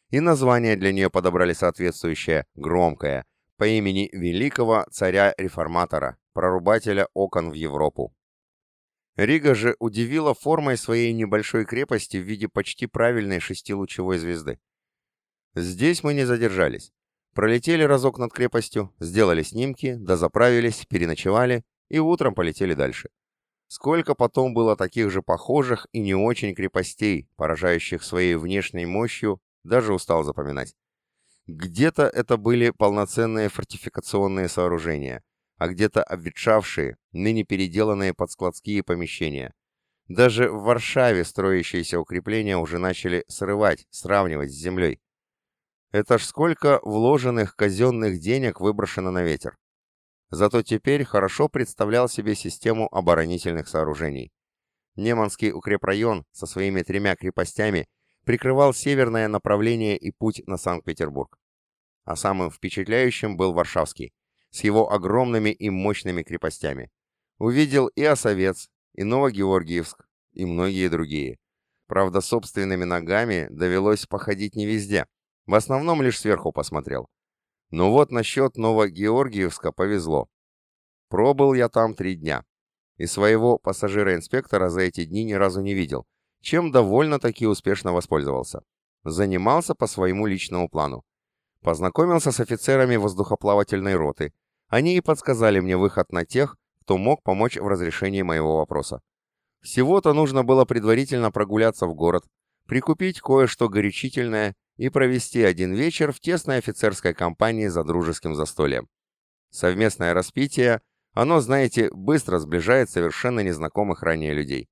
И название для нее подобрали соответствующее, громкое, по имени великого царя-реформатора, прорубателя окон в Европу. Рига же удивила формой своей небольшой крепости в виде почти правильной шестилучевой звезды. Здесь мы не задержались. Пролетели разок над крепостью, сделали снимки, дозаправились, переночевали и утром полетели дальше. Сколько потом было таких же похожих и не очень крепостей, поражающих своей внешней мощью, даже устал запоминать. Где-то это были полноценные фортификационные сооружения, а где-то обветшавшие, ныне переделанные под складские помещения. Даже в Варшаве строящиеся укрепления уже начали срывать, сравнивать с землей. Это ж сколько вложенных казенных денег выброшено на ветер зато теперь хорошо представлял себе систему оборонительных сооружений. Неманский укрепрайон со своими тремя крепостями прикрывал северное направление и путь на Санкт-Петербург. А самым впечатляющим был Варшавский, с его огромными и мощными крепостями. Увидел и Осовец, и Новогеоргиевск, и многие другие. Правда, собственными ногами довелось походить не везде, в основном лишь сверху посмотрел. Но вот насчет Новогеоргиевска повезло. Пробыл я там три дня. И своего пассажира-инспектора за эти дни ни разу не видел, чем довольно-таки успешно воспользовался. Занимался по своему личному плану. Познакомился с офицерами воздухоплавательной роты. Они и подсказали мне выход на тех, кто мог помочь в разрешении моего вопроса. Всего-то нужно было предварительно прогуляться в город, прикупить кое-что горячительное и провести один вечер в тесной офицерской компании за дружеским застольем. Совместное распитие, оно, знаете, быстро сближает совершенно незнакомых ранее людей.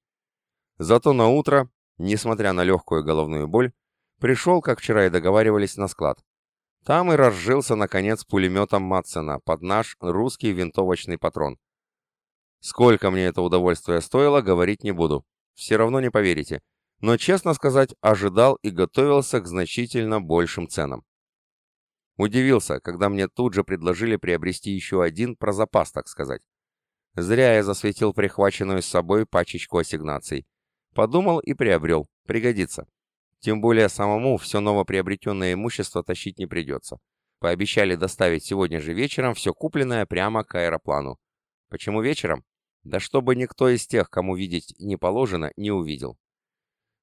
Зато на утро, несмотря на легкую головную боль, пришел, как вчера и договаривались, на склад. Там и разжился, наконец, пулеметом Матсена под наш русский винтовочный патрон. Сколько мне это удовольствие стоило, говорить не буду. Все равно не поверите но, честно сказать, ожидал и готовился к значительно большим ценам. Удивился, когда мне тут же предложили приобрести еще один про запас, так сказать. Зря я засветил прихваченную с собой пачечку ассигнаций. Подумал и приобрел. Пригодится. Тем более самому все новоприобретенное имущество тащить не придется. Пообещали доставить сегодня же вечером все купленное прямо к аэроплану. Почему вечером? Да чтобы никто из тех, кому видеть не положено, не увидел.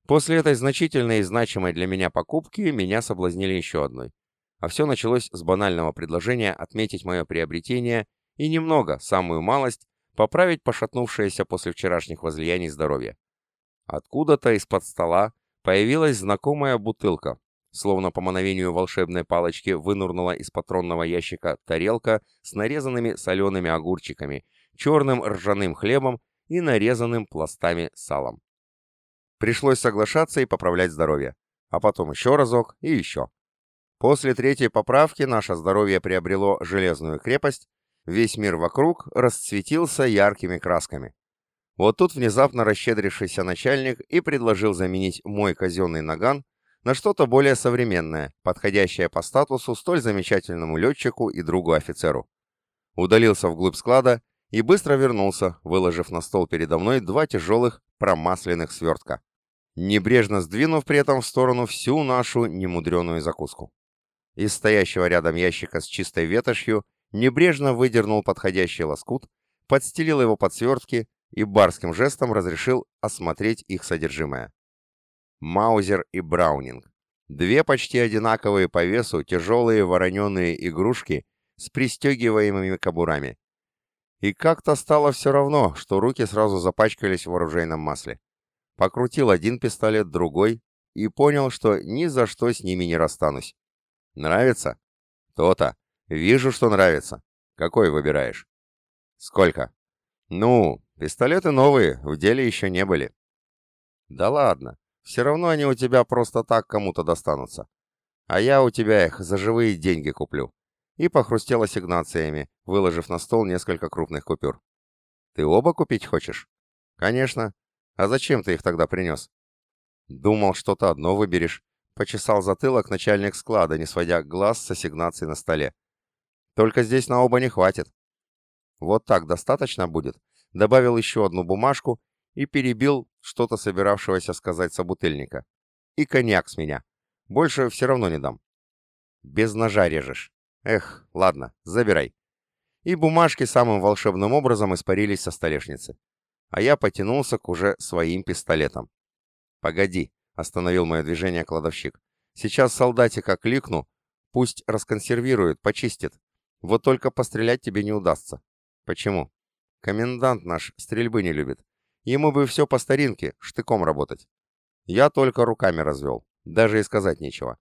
После этой значительной и значимой для меня покупки меня соблазнили еще одной. А все началось с банального предложения отметить мое приобретение и немного, самую малость, поправить пошатнувшееся после вчерашних возлияний здоровье. Откуда-то из-под стола появилась знакомая бутылка, словно по мановению волшебной палочки вынурнула из патронного ящика тарелка с нарезанными солеными огурчиками, черным ржаным хлебом и нарезанным пластами салом. Пришлось соглашаться и поправлять здоровье. А потом еще разок и еще. После третьей поправки наше здоровье приобрело железную крепость, весь мир вокруг расцветился яркими красками. Вот тут внезапно расщедрившийся начальник и предложил заменить мой казенный наган на что-то более современное, подходящее по статусу столь замечательному летчику и другу-офицеру. Удалился вглубь склада и быстро вернулся, выложив на стол передо мной два тяжелых промасленных свертка, небрежно сдвинув при этом в сторону всю нашу немудреную закуску. Из стоящего рядом ящика с чистой ветошью небрежно выдернул подходящий лоскут, подстелил его под свертки и барским жестом разрешил осмотреть их содержимое. Маузер и Браунинг. Две почти одинаковые по весу тяжелые вороненые игрушки с пристегиваемыми кобурами. И как-то стало все равно, что руки сразу запачкались в оружейном масле. Покрутил один пистолет, другой, и понял, что ни за что с ними не расстанусь. Нравится? То-то. Вижу, что нравится. Какой выбираешь? Сколько? Ну, пистолеты новые, в деле еще не были. Да ладно, все равно они у тебя просто так кому-то достанутся. А я у тебя их за живые деньги куплю и похрустел ассигнациями, выложив на стол несколько крупных купюр. «Ты оба купить хочешь?» «Конечно. А зачем ты их тогда принес?» «Думал, что-то одно выберешь», — почесал затылок начальник склада, не сводя глаз с ассигнацией на столе. «Только здесь на оба не хватит». «Вот так достаточно будет?» Добавил еще одну бумажку и перебил что-то собиравшегося сказать собутыльника. «И коньяк с меня. Больше все равно не дам». «Без ножа режешь». Эх, ладно, забирай. И бумажки самым волшебным образом испарились со столешницы. А я потянулся к уже своим пистолетам. «Погоди», — остановил мое движение кладовщик. «Сейчас солдатика кликну, пусть расконсервирует, почистит. Вот только пострелять тебе не удастся». «Почему?» «Комендант наш стрельбы не любит. Ему бы все по старинке, штыком работать. Я только руками развел, даже и сказать нечего.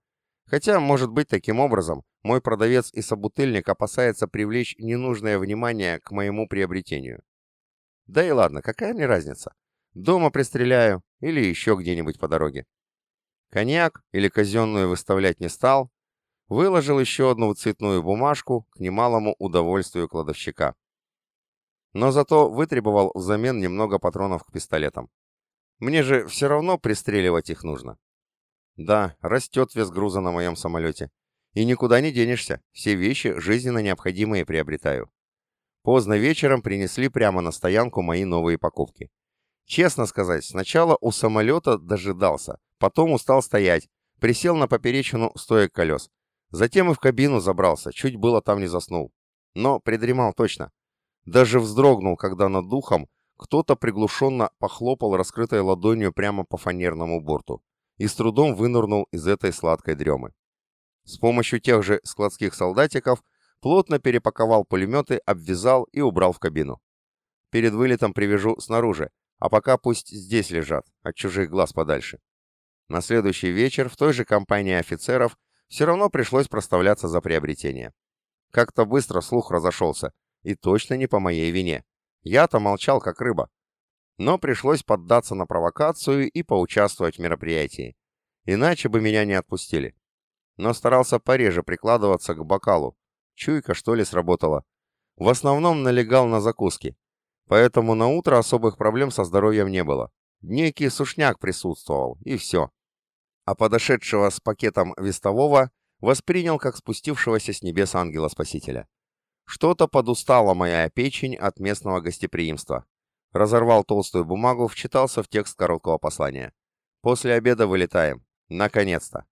Хотя, может быть, таким образом мой продавец и собутыльник опасается привлечь ненужное внимание к моему приобретению. Да и ладно, какая мне разница? Дома пристреляю или еще где-нибудь по дороге. Коньяк или казенную выставлять не стал, выложил еще одну цветную бумажку к немалому удовольствию кладовщика. Но зато вытребовал взамен немного патронов к пистолетам. Мне же все равно пристреливать их нужно. Да, растет вес груза на моем самолете. И никуда не денешься, все вещи жизненно необходимые приобретаю. Поздно вечером принесли прямо на стоянку мои новые покупки. Честно сказать, сначала у самолета дожидался, потом устал стоять, присел на поперечину стоек колес. Затем и в кабину забрался, чуть было там не заснул. Но придремал точно. Даже вздрогнул, когда над духом кто-то приглушенно похлопал раскрытой ладонью прямо по фанерному борту и с трудом вынырнул из этой сладкой дремы. С помощью тех же складских солдатиков плотно перепаковал пулеметы, обвязал и убрал в кабину. Перед вылетом привяжу снаружи, а пока пусть здесь лежат, от чужих глаз подальше. На следующий вечер в той же компании офицеров все равно пришлось проставляться за приобретение. Как-то быстро слух разошелся, и точно не по моей вине. Я-то молчал, как рыба. Но пришлось поддаться на провокацию и поучаствовать в мероприятии. Иначе бы меня не отпустили. Но старался пореже прикладываться к бокалу. Чуйка, что ли, сработала. В основном налегал на закуски. Поэтому на утро особых проблем со здоровьем не было. Некий сушняк присутствовал, и все. А подошедшего с пакетом вестового воспринял как спустившегося с небес ангела-спасителя. Что-то подустала моя печень от местного гостеприимства. Разорвал толстую бумагу, вчитался в текст короткого послания. После обеда вылетаем. Наконец-то.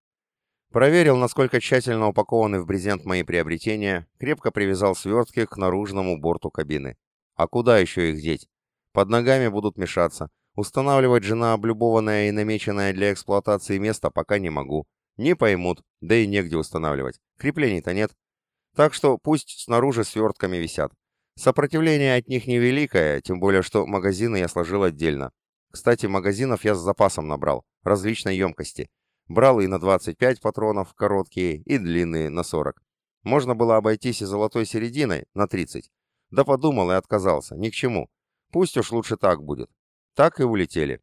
Проверил, насколько тщательно упакованы в брезент мои приобретения, крепко привязал свертки к наружному борту кабины. А куда еще их деть? Под ногами будут мешаться. Устанавливать жена облюбованное и намеченное для эксплуатации место пока не могу. Не поймут, да и негде устанавливать. Креплений-то нет. Так что пусть снаружи свертками висят. Сопротивление от них невеликое, тем более что магазины я сложил отдельно. Кстати, магазинов я с запасом набрал, различной емкости. Брал и на 25 патронов, короткие, и длинные, на 40. Можно было обойтись и золотой серединой, на 30. Да подумал и отказался, ни к чему. Пусть уж лучше так будет. Так и улетели.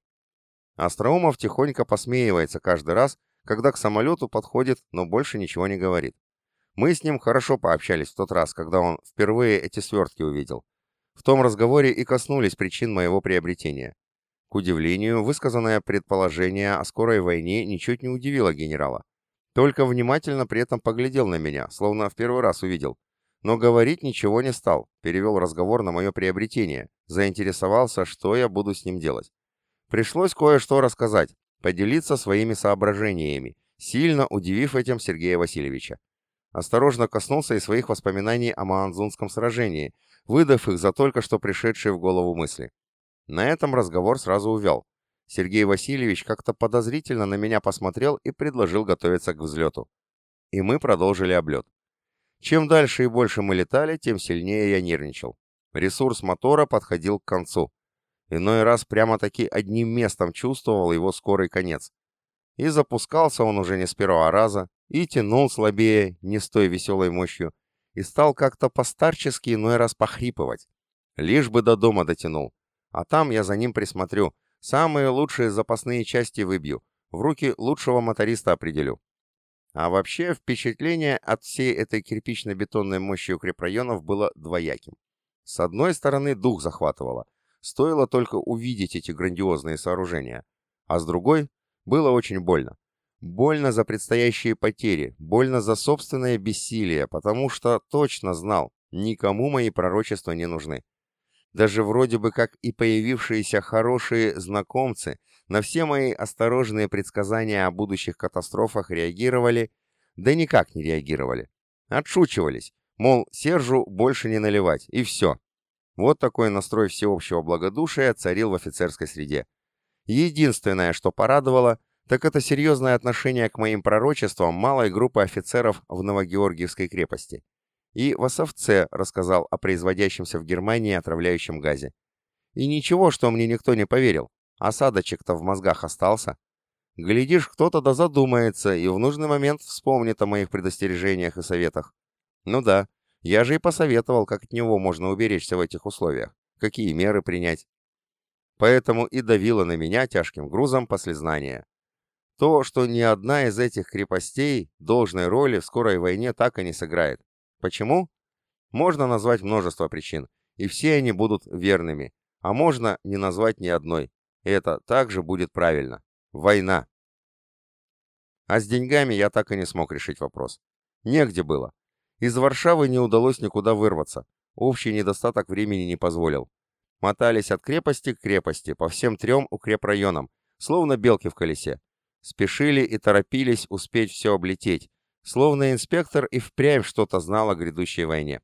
Остроумов тихонько посмеивается каждый раз, когда к самолету подходит, но больше ничего не говорит. Мы с ним хорошо пообщались в тот раз, когда он впервые эти свертки увидел. В том разговоре и коснулись причин моего приобретения. К удивлению, высказанное предположение о скорой войне ничуть не удивило генерала. Только внимательно при этом поглядел на меня, словно в первый раз увидел. Но говорить ничего не стал, перевел разговор на мое приобретение, заинтересовался, что я буду с ним делать. Пришлось кое-что рассказать, поделиться своими соображениями, сильно удивив этим Сергея Васильевича. Осторожно коснулся и своих воспоминаний о Маанзунском сражении, выдав их за только что пришедшие в голову мысли. На этом разговор сразу увял. Сергей Васильевич как-то подозрительно на меня посмотрел и предложил готовиться к взлету. И мы продолжили облет. Чем дальше и больше мы летали, тем сильнее я нервничал. Ресурс мотора подходил к концу. Иной раз прямо-таки одним местом чувствовал его скорый конец. И запускался он уже не с первого раза, и тянул слабее, не с той веселой мощью, и стал как-то постарчески иной раз похрипывать. Лишь бы до дома дотянул. А там я за ним присмотрю, самые лучшие запасные части выбью, в руки лучшего моториста определю. А вообще впечатление от всей этой кирпично-бетонной мощи укрепрайонов было двояким. С одной стороны дух захватывало, стоило только увидеть эти грандиозные сооружения, а с другой было очень больно. Больно за предстоящие потери, больно за собственное бессилие, потому что точно знал, никому мои пророчества не нужны. Даже вроде бы как и появившиеся хорошие знакомцы на все мои осторожные предсказания о будущих катастрофах реагировали, да никак не реагировали. Отшучивались, мол, Сержу больше не наливать, и все. Вот такой настрой всеобщего благодушия царил в офицерской среде. Единственное, что порадовало – так это серьезное отношение к моим пророчествам малой группы офицеров в Новогеоргиевской крепости. И в Осовце рассказал о производящемся в Германии отравляющем газе. И ничего, что мне никто не поверил. Осадочек-то в мозгах остался. Глядишь, кто-то да задумается и в нужный момент вспомнит о моих предостережениях и советах. Ну да, я же и посоветовал, как от него можно уберечься в этих условиях, какие меры принять. Поэтому и давило на меня тяжким грузом послезнания. То, что ни одна из этих крепостей должной роли в скорой войне так и не сыграет. Почему? Можно назвать множество причин, и все они будут верными, а можно не назвать ни одной. Это также будет правильно. Война. А с деньгами я так и не смог решить вопрос. Негде было. Из Варшавы не удалось никуда вырваться. Общий недостаток времени не позволил. Мотались от крепости к крепости, по всем трем укрепрайонам, словно белки в колесе. Спешили и торопились успеть все облететь, словно инспектор и впрямь что-то знал о грядущей войне.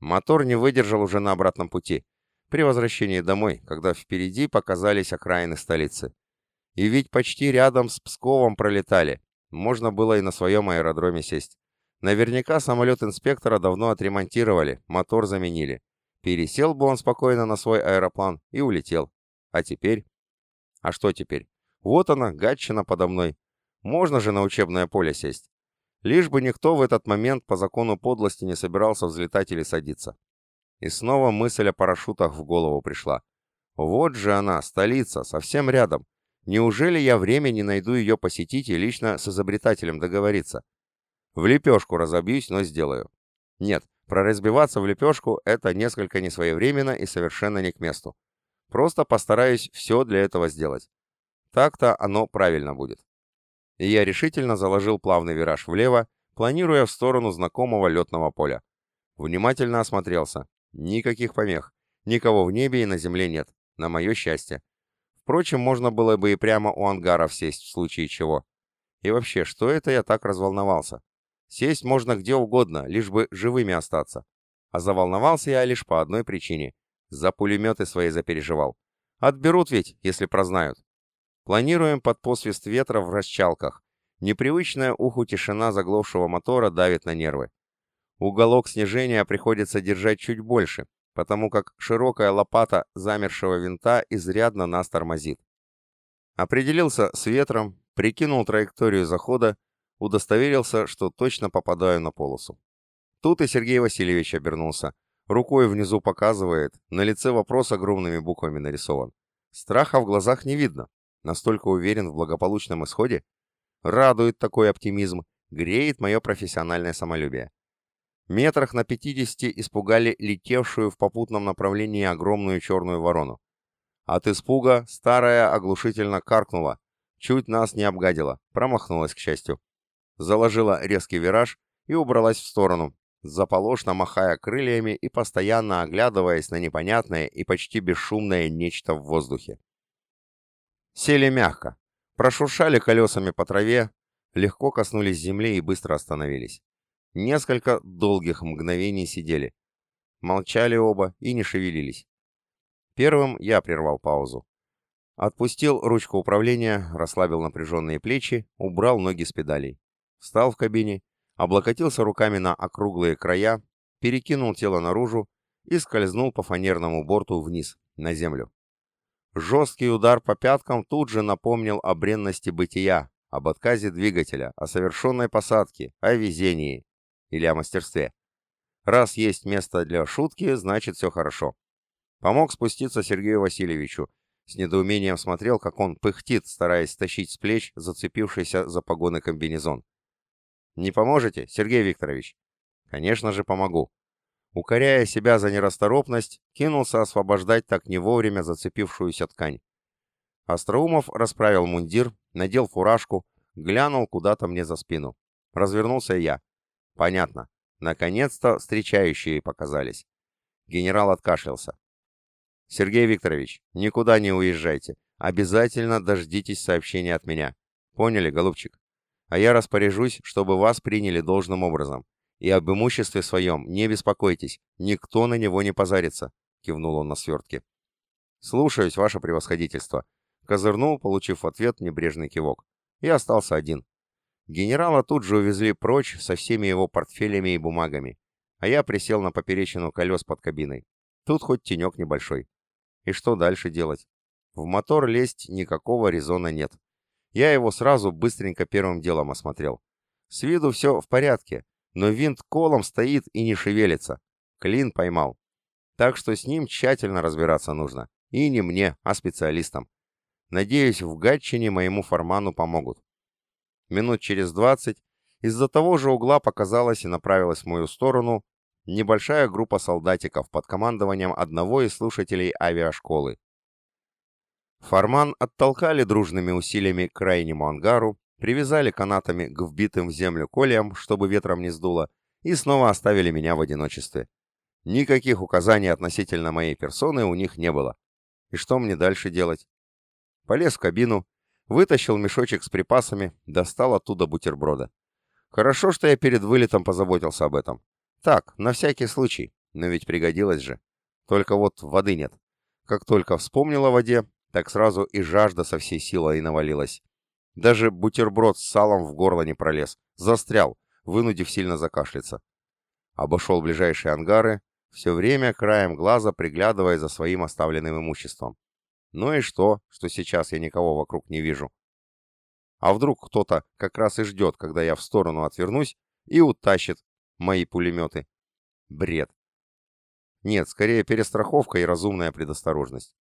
Мотор не выдержал уже на обратном пути, при возвращении домой, когда впереди показались окраины столицы. И ведь почти рядом с Псковом пролетали. Можно было и на своем аэродроме сесть. Наверняка самолет инспектора давно отремонтировали, мотор заменили. Пересел бы он спокойно на свой аэроплан и улетел. А теперь? А что теперь? Вот она, гатчина подо мной. Можно же на учебное поле сесть. Лишь бы никто в этот момент по закону подлости не собирался взлетать или садиться. И снова мысль о парашютах в голову пришла. Вот же она, столица, совсем рядом. Неужели я время не найду ее посетить и лично с изобретателем договориться? В лепешку разобьюсь, но сделаю. Нет, проразбиваться в лепешку – это несколько несвоевременно и совершенно не к месту. Просто постараюсь все для этого сделать. Так-то оно правильно будет. И я решительно заложил плавный вираж влево, планируя в сторону знакомого летного поля. Внимательно осмотрелся. Никаких помех. Никого в небе и на земле нет. На мое счастье. Впрочем, можно было бы и прямо у ангаров сесть в случае чего. И вообще, что это я так разволновался? Сесть можно где угодно, лишь бы живыми остаться. А заволновался я лишь по одной причине. За пулеметы свои запереживал. Отберут ведь, если прознают. Планируем под посвист ветра в расчалках. Непривычная уху тишина заглохшего мотора давит на нервы. Уголок снижения приходится держать чуть больше, потому как широкая лопата замершего винта изрядно нас тормозит. Определился с ветром, прикинул траекторию захода, удостоверился, что точно попадаю на полосу. Тут и Сергей Васильевич обернулся. Рукой внизу показывает, на лице вопрос огромными буквами нарисован. Страха в глазах не видно. Настолько уверен в благополучном исходе? Радует такой оптимизм, греет мое профессиональное самолюбие метрах на 50 испугали летевшую в попутном направлении огромную черную ворону. От испуга старая оглушительно каркнула, чуть нас не обгадила, промахнулась, к счастью. Заложила резкий вираж и убралась в сторону, заполошно махая крыльями и постоянно оглядываясь на непонятное и почти бесшумное нечто в воздухе. Сели мягко, прошуршали колесами по траве, легко коснулись земли и быстро остановились. Несколько долгих мгновений сидели. Молчали оба и не шевелились. Первым я прервал паузу. Отпустил ручку управления, расслабил напряженные плечи, убрал ноги с педалей. Встал в кабине, облокотился руками на округлые края, перекинул тело наружу и скользнул по фанерному борту вниз, на землю. Жесткий удар по пяткам тут же напомнил о бренности бытия, об отказе двигателя, о совершенной посадке, о везении или о мастерстве. Раз есть место для шутки, значит все хорошо. Помог спуститься Сергею Васильевичу. С недоумением смотрел, как он пыхтит, стараясь стащить с плеч зацепившийся за погоны комбинезон. «Не поможете, Сергей Викторович?» «Конечно же помогу». Укоряя себя за нерасторопность, кинулся освобождать так не вовремя зацепившуюся ткань. Остроумов расправил мундир, надел фуражку, глянул куда-то мне за спину. Развернулся я. Понятно. Наконец-то встречающие показались. Генерал откашлялся. Сергей Викторович, никуда не уезжайте. Обязательно дождитесь сообщения от меня. Поняли, голубчик? А я распоряжусь, чтобы вас приняли должным образом. И об имуществе своем не беспокойтесь, никто на него не позарится, кивнул он на свертке. Слушаюсь, ваше превосходительство. Козырнул, получив в ответ небрежный кивок. И остался один. Генерала тут же увезли прочь со всеми его портфелями и бумагами, а я присел на поперечину колес под кабиной. Тут хоть тенек небольшой. И что дальше делать? В мотор лезть никакого резона нет. Я его сразу быстренько первым делом осмотрел. С виду все в порядке, но винт колом стоит и не шевелится. Клин поймал. Так что с ним тщательно разбираться нужно. И не мне, а специалистам. Надеюсь, в Гатчине моему форману помогут. Минут через двадцать из-за того же угла показалась и направилась в мою сторону небольшая группа солдатиков под командованием одного из слушателей авиашколы. Форман оттолкали дружными усилиями к крайнему ангару, привязали канатами к вбитым в землю колям, чтобы ветром не сдуло, и снова оставили меня в одиночестве. Никаких указаний относительно моей персоны у них не было. И что мне дальше делать? Полез в кабину, вытащил мешочек с припасами, достал оттуда бутерброда. Хорошо, что я перед вылетом позаботился об этом. Так, на всякий случай, но ведь пригодилось же. Только вот воды нет. Как только вспомнил о воде, так сразу и жажда со всей силой навалилась. Даже бутерброд с салом в горло не пролез. Застрял, вынудив сильно закашляться. Обошел ближайшие ангары, все время краем глаза приглядывая за своим оставленным имуществом. Ну и что, что сейчас я никого вокруг не вижу? А вдруг кто-то как раз и ждет, когда я в сторону отвернусь, и утащит мои пулеметы? Бред. Нет, скорее перестраховка и разумная предосторожность.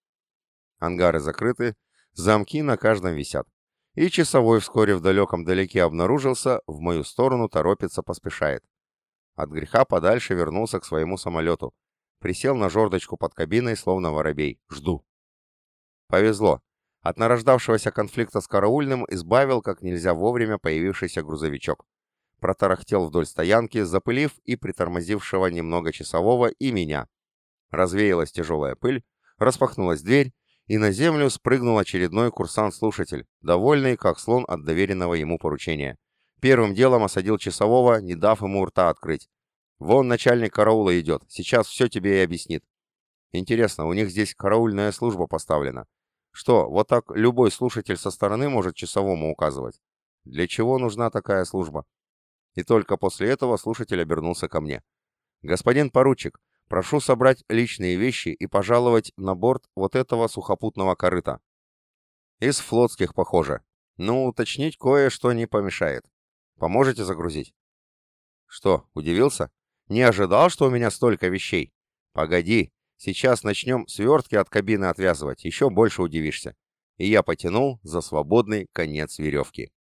Ангары закрыты, замки на каждом висят. И часовой вскоре в далеком далеке обнаружился, в мою сторону торопится, поспешает. От греха подальше вернулся к своему самолету. Присел на жердочку под кабиной, словно воробей. Жду. Повезло. От нарождавшегося конфликта с караульным избавил как нельзя вовремя появившийся грузовичок. Протарахтел вдоль стоянки, запылив и притормозившего немного часового и меня. Развеялась тяжелая пыль, распахнулась дверь, и на землю спрыгнул очередной курсант-слушатель, довольный, как слон от доверенного ему поручения. Первым делом осадил часового, не дав ему рта открыть. «Вон начальник караула идет, сейчас все тебе и объяснит». «Интересно, у них здесь караульная служба поставлена. Что, вот так любой слушатель со стороны может часовому указывать? Для чего нужна такая служба?» И только после этого слушатель обернулся ко мне. «Господин поручик, Прошу собрать личные вещи и пожаловать на борт вот этого сухопутного корыта. Из флотских, похоже. Ну, уточнить кое-что не помешает. Поможете загрузить? Что, удивился? Не ожидал, что у меня столько вещей? Погоди, сейчас начнем свертки от кабины отвязывать, еще больше удивишься. И я потянул за свободный конец веревки.